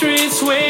streets with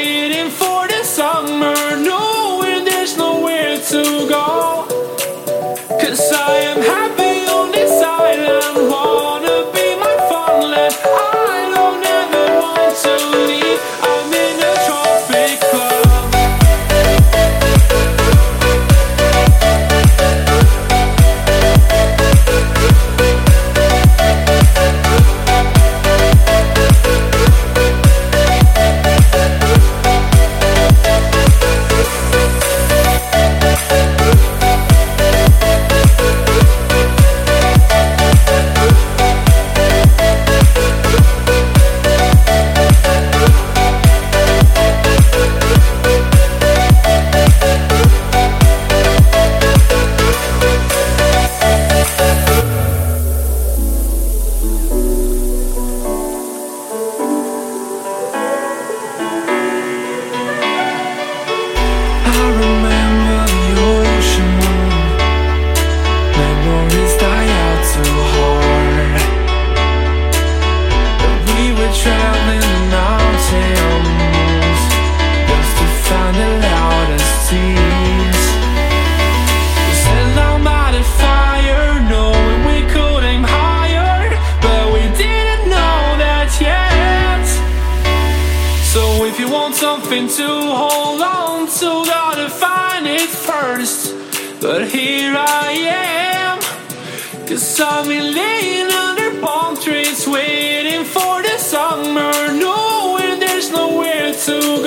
I remember trying to hold on to gotta find it first. But here I am, cause I've been laying under palm trees waiting for the summer, knowing there's nowhere to